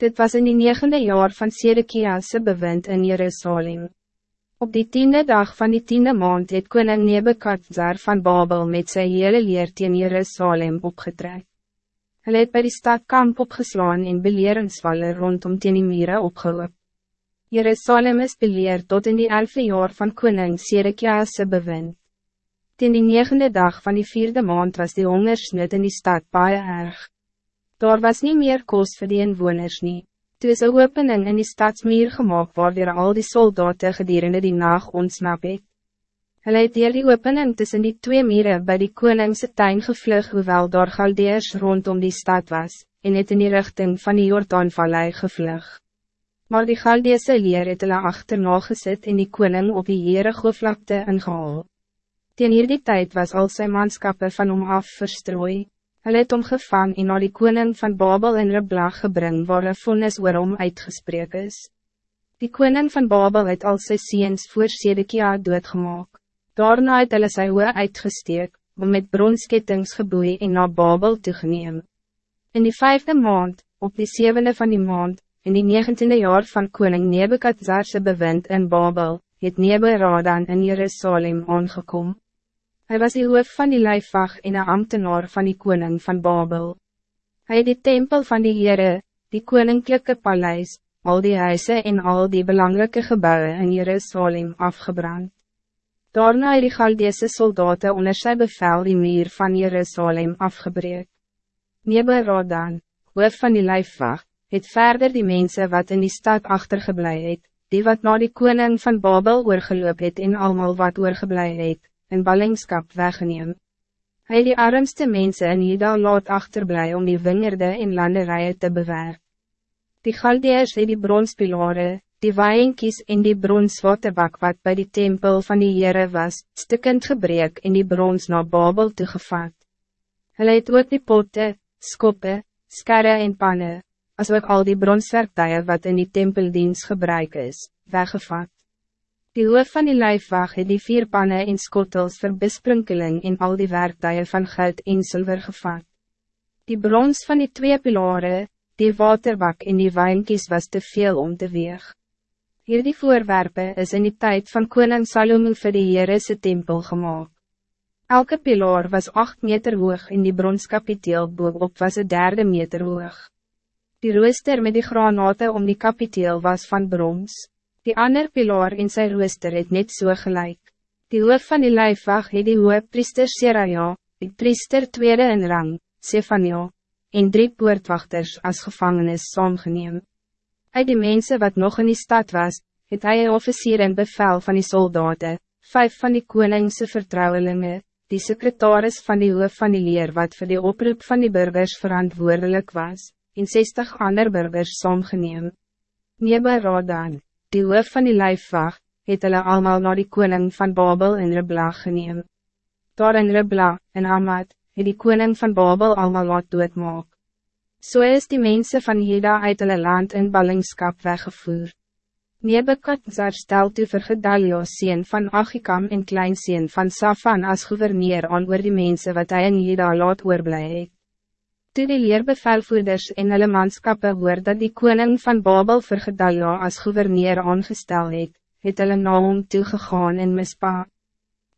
Dit was in die negende jaar van Sedekiase bewind in Jerusalem. Op die tiende dag van die tiende maand het koning Nebekadzar van Babel met sy hele leer teen Jerusalem opgetrek. Hy het by die stad kamp opgeslaan en beleringswalle rondom teen die mire opgeloop. Jerusalem is beleer tot in die elfde jaar van koning Sedekiase bewind. Ten die negende dag van die vierde maand was die hongersnood in die stad baie erg. Daar was niet meer kost voor die inwoners nie. Toe is een opening in die stadsmuur gemaakt waar weer al die soldaten gedurende die nacht ontsnap het. Hulle het dier die opening tussen die twee mieren bij die koningse tuin gevlug hoewel daar Galdeers rondom die stad was, en het in die richting van die Jordaanvallei gevlug. Maar die Galdeese leer het hulle achterna gesit en die koning op die Heere vlakte ingehaal. Ten hierdie tijd was al zijn manskappe van hom af verstrooi. Hulle het omgevang en na die koning van Babel in Ribla gebring waar een vonnis oor hom uitgesprek is. Die koning van Babel het al sy seens voor Sedekia doodgemaak. Daarna het hulle sy hoe uitgesteek, om met bronskettings geboei en na Babel toegeneem. In die vijfde maand, op die zevende van die maand, in die negentiende jaar van koning Nebukadzarse bewind in Babel, het Neberadan in Jerusalem aangekomen. Hij was die hoof van die lijfwacht en een ambtenaar van die koning van Babel. Hij het die tempel van die Heere, die koninklijke paleis, al die huizen en al die belangrijke gebouwen in Jerusalem afgebrand. Daarna het die Galdeese soldaten onder sy bevel die muur van Jerusalem afgebreek. Neberadan, hoof van die lijfwacht, het verder die mensen wat in die stad achtergeblij het, die wat na die koning van Babel oorgeloop het en allemaal wat oorgeblij het, in ballingskap weggeneem. Het die armste mensen in Juda laat achterblij om die wingerde en landerijen te bewerken. Die Galdeers het die bronspilare, die waaienkies en die bronswaterbak wat bij die tempel van die Heere was, stukkend gebreek en die brons naar Babel toegevat. Hulle het ook die potte, skoppe, skerre en panne, as ook al die bronswerktuie wat in die tempeldienst gebruik is, weggevat. Die hoof van die lijfwacht het die vier pannen en skottels vir besprinkeling en al die werktuigen van goud en zilver gevat. Die brons van die twee pilaren, die waterbak en die wijnkies was te veel om te weeg. Hier die voorwerpen is in die tijd van koning Salomo vir die Heerese tempel gemaakt. Elke pilaar was 8 meter hoog en die bronskapiteel bovenop was een derde meter hoog. Die rooster met die granaten om die kapiteel was van brons. Die ander pilaar in sy rooster het net so gelijk. Die hoof van die lijfwacht het die hoof priester Seraja, die priester tweede in rang, Sefania, en drie poortwachters als gevangenis saamgeneem. Uit die mensen wat nog in die stad was, het hy een officier in bevel van die soldaten, vijf van die koningse vertrouwelingen, die secretaris van die hoof van die leer wat voor die oproep van die burgers verantwoordelijk was, en 60 ander burgers saamgeneem. Neba Radan die hoof van die lijfwacht, het hulle allemaal naar die koning van Babel in Ribla geneem. Daar in Ribla, in Hamad, het die koning van Babel allemaal laat doodmaak. So is die mensen van Heda uit hulle land in ballingskap weggevoer. Nebekadzar stel toe vir Gedalio sien van Achikam en kleinseen van Safan as gouverneur aan oor die mensen wat hij in Heda laat oorblij het. Toe die leerbevelvoerders en hulle manskappe hoor dat die koning van Babel vir Gedalia as gouverneur aangestel het, het hulle na hom toegegaan in Mispa.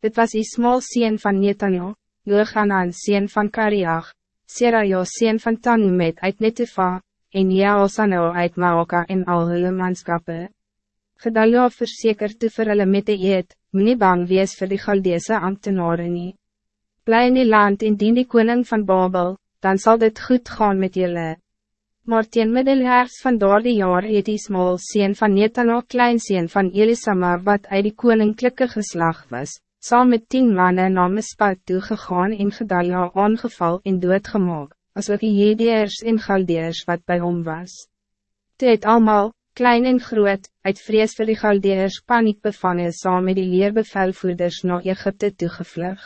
Dit was Ismael sien van Netanja, Johanan sien van Kariach, Serajo sien van Tanumet uit Netefa, en Jaosano uit Maoka en al hulle manskappe. Gedalia verseker toe vir hulle met die eed, nie bang wees vir die Galdeese ambtenaren nie. Bly in die land en dien die koning van Babel, dan zal dit goed gaan met jullie. Maar teen middelherfst van door die jaar het Ismael sien van Netano klein sien van Elisama wat uit die koninklijke geslag was, saam met tien mannen na Mispat toegegaan en Gedalia aangeval en doodgemaak, as ook die Jediers en Galdeers wat bij hom was. Toe het allemaal, klein en groot, uit vrees vir die Galdeers paniek bevangen saam met die leerbevelvoerders na Egypte toegevlug.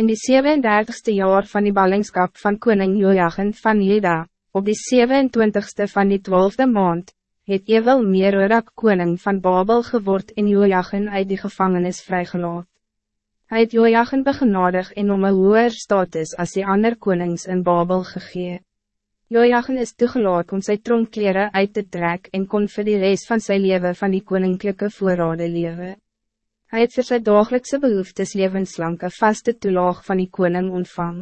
In die 37ste jaar van die ballingskap van koning Joachim van Juda, op die 27ste van die 12e maand, het Ewel Merorak koning van Babel geword en Joachim uit die gevangenis vrygelaat. Hij het Joachim begenadig en om een hoer status als die ander konings in Babel gegee. Jojagen is toegelaat om zijn tronkkleren uit te trekken en kon vir die rest van zijn leven van die koninklijke voorrade leven. Hij het vir sy dagelijkse behoeftes levenslang een vaste toelaag van die koning ontvang.